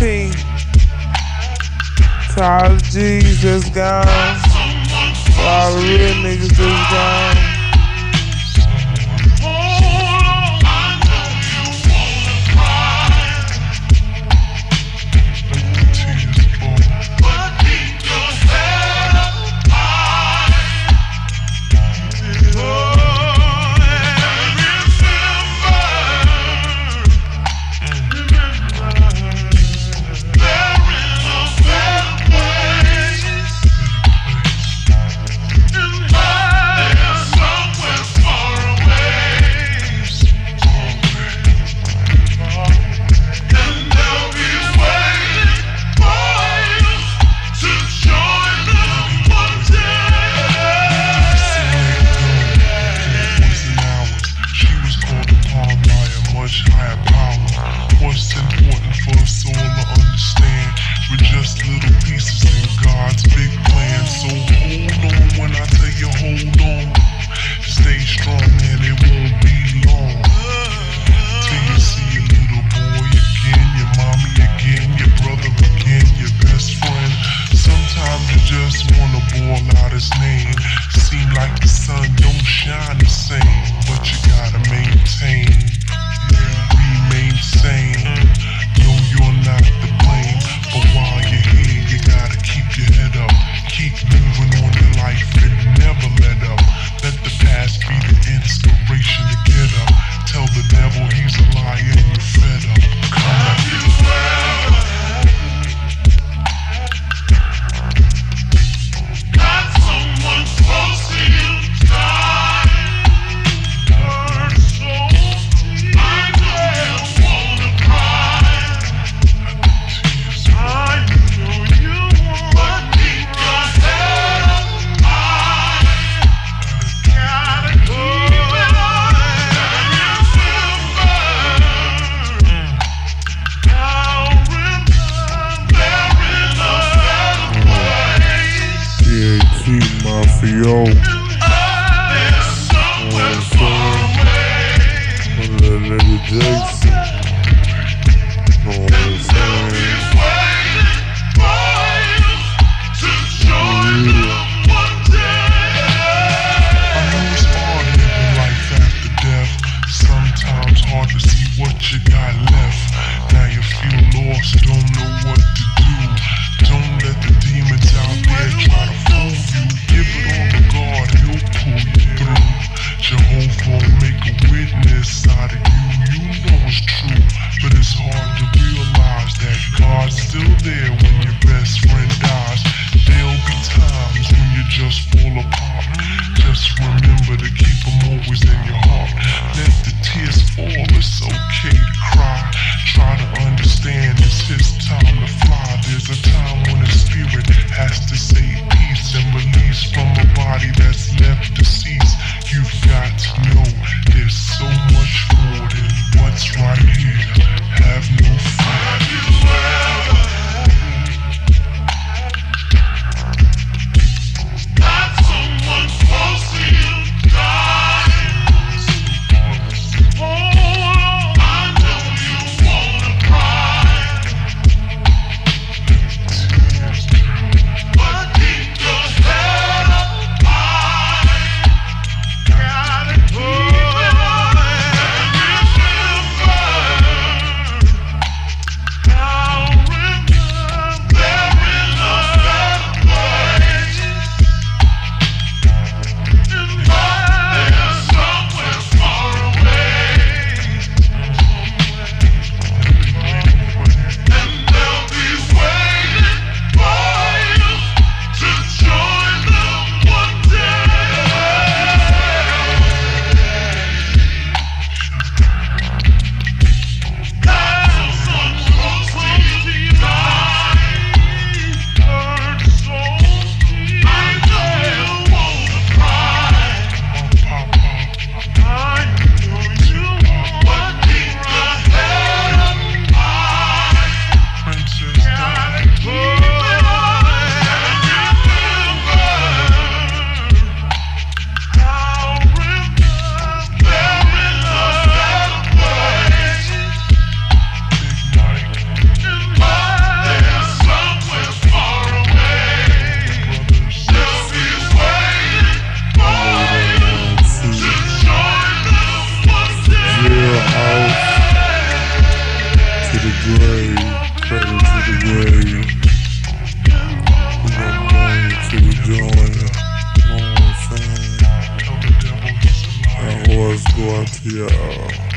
P. To all the G's that's gone. All the real niggas just gone. Scorpio. Oh, there's somewhere far away. there when your best friend dies. There'll be times when you just to y'all.